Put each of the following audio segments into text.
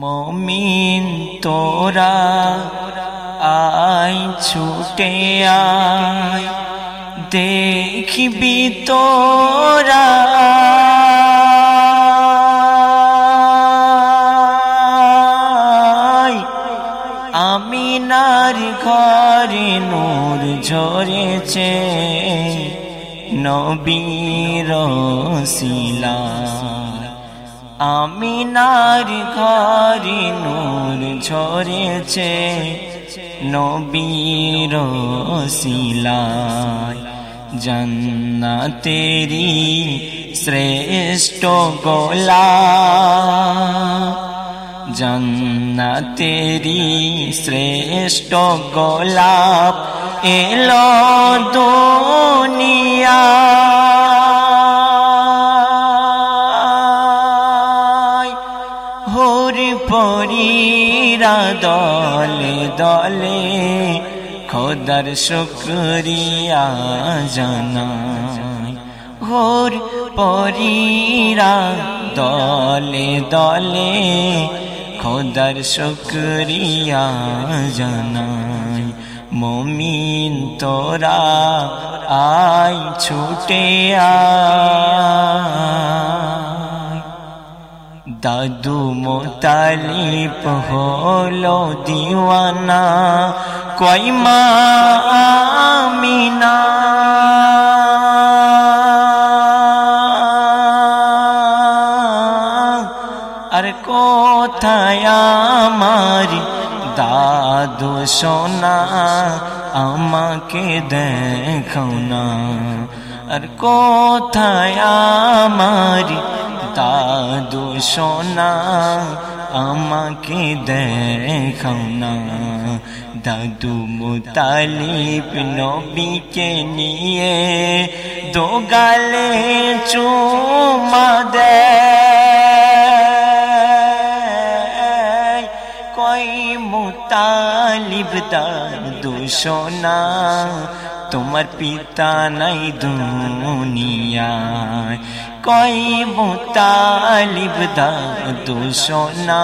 মমিন তোরা আই ছুটে আয় দেখবি তোরা। আমিনার ঘরে নূর ঝরেছে নবীর শিলা আমিনার ঘরে নূর ঝরেছে নবীর শিলায় তেরি শ্রেষ্ঠ গোলা। তেরি শ্রেষ্ঠ গোলাপ এলো দুনিয়া। পরীরা দলে দলে খোদার শুক্রিয়া জানাই। হোর পরীরা দলে দলে খোদার শুক্রিয়া জানাই। মমিন তোরা আই ছুটে দাদু মোতালিপ হলো দিওয়ানা। কইমা আমিনা। আর কোথায় আমার দাদু সোনা? আমাকে দেখাও না। আর কোথায় আমার দাদু সোনা আমাকে দেখাও না দাদু মুতালিব নবীকে নিয়ে দোগালে চুমা দে মুতালিব দাদু সোনা, তোমার পিতা নাই দুনিয়ায়। কই মুতালিব দাদু সোনা,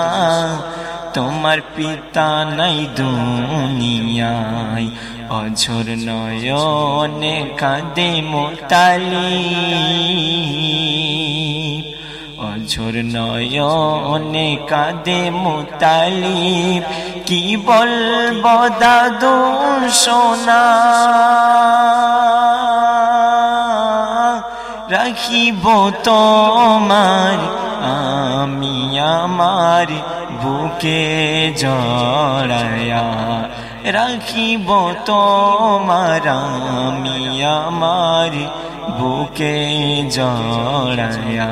তোমার পিতা নাই দুনিয়ায়। অঝর নয়নে কাঁদে মোতালি অঝর নয়নে কাঁদে মোতালি কি বলব দাদু সোনা? রাখিব তোমার আমি আমার বুকে জড়ায়া। রাখিব তোমার আমি আমার বুকে জড়ায়া।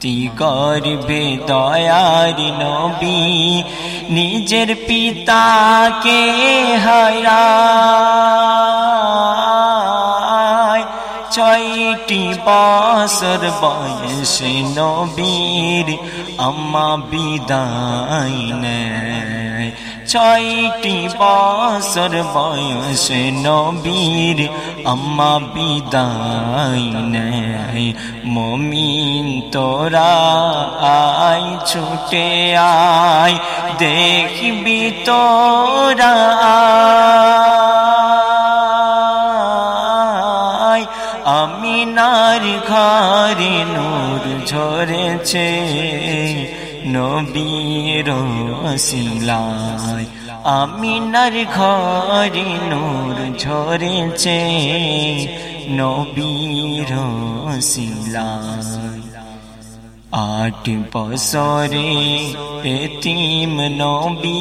মাতি করবে দয়ার নবী নিজের পিতাকে হারা ছয়টি বছর বয়সে নবীর আম্মা বিদায় নেয়। ছয়টি বছর বয়সে নবীর, আম্মা বিদায় নেয়। মমিন তোরা আয়, ছুটে আয়, দেখবি তোরা আমিনার ঘরে নূর ঝরেছে। নবীর শিলায় আমিনার ঘরে নূর ঝরেছে নবীর শিলায় আট বছরে এতিম নবী।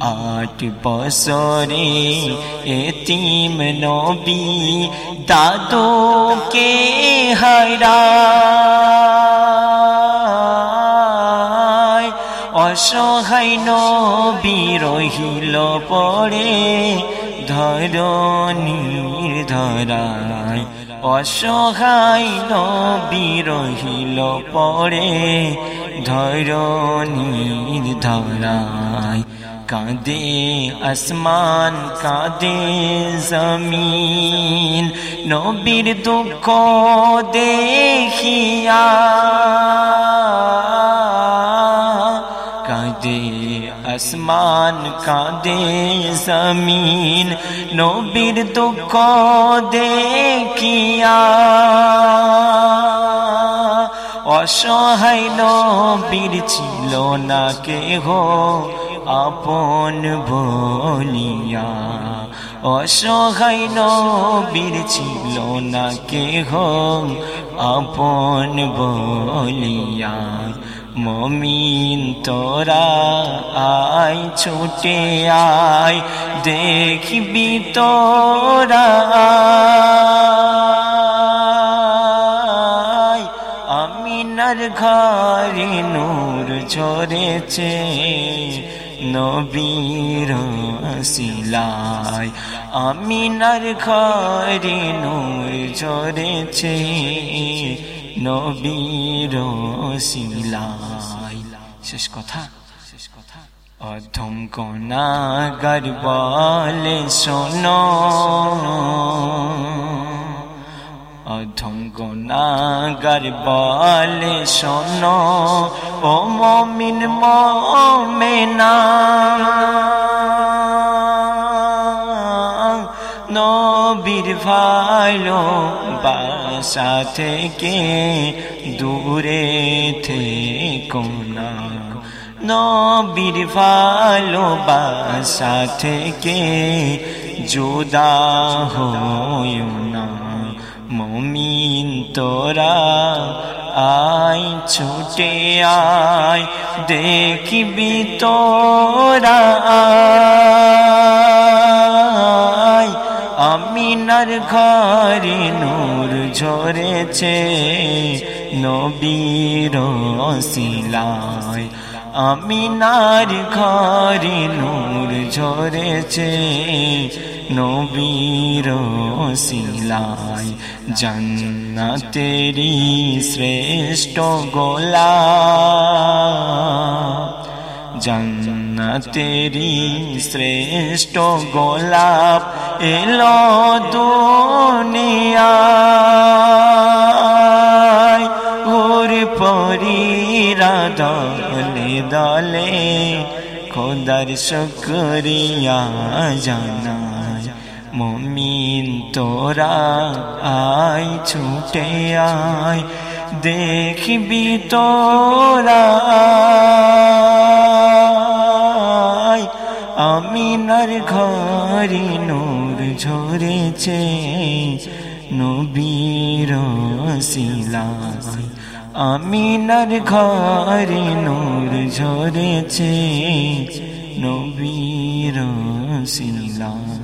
আট বছরে এতিম নবী। দাদুকে হারা অসহায় নবী রহিল পড়ে ধরণীর ধরায় অসহায় নবী রহিল পড়ে ধরণীর ধরায় কাঁদে আসমান, কাঁদে জমিন, নবীর দুঃখ দেখিয়া আসমান কাঁদে জমিন নবীর দুঃখ দেখিয়া অসহায় নবীর ছিল না কেহ আপন বলিয়া অসহায় নবীর ছিল না কেহ আপন বলিয়া মমিন তোরা আয়, ছুটে আয়, দেখবি তোরা। আমিনার ঘরে নূর ঝরেছে, নবীর শিলায়। আমিনার ঘরে নূর ঝরেছে নবীর শিলায় শেষ কথা? শেষ কথা অধম কনা গর্বলে শোনো। অধম গুণাগার বলে শোনো। ও মমিন মমেনা। নবীর ভালো বাসা থেকে দূরে থেকো না নবীর ভালো বাসা থেকে জুদা হয় না মমিন তোরা আয় ছুটে আয় দেখবি তোরা আমিনার ঘরে নূর ঝরেছে নবীর শিলায় আমিনার ঘরে নূর ঝরেছে নবীর শিলায় জন্নতেরি শ্রেষ্ঠ গোলা জন্নতেরি শ্রেষ্ঠ গোলাপ এলো দুনিয়া ওর পরীরা দলে খোদার শুকরিয়া জানায়। মমিন তোরা আয়, ছুটে আয়, দেখবি তোরা। আমিনার ঘরে নূর ঝরেছে নবীর শিলায় আমিনার ঘরে নূর ঝরেছে নবীর শিলায়